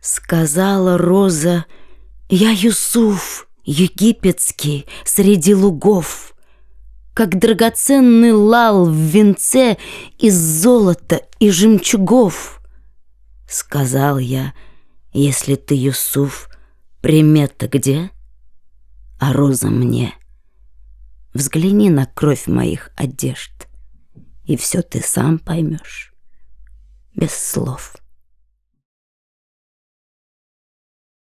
Сказала Роза, я Юсуф, египетский, среди лугов, Как драгоценный лал в венце из золота и жемчугов. Сказал я, если ты, Юсуф, примета где? А Роза мне, взгляни на кровь моих одежд, И все ты сам поймешь без слов.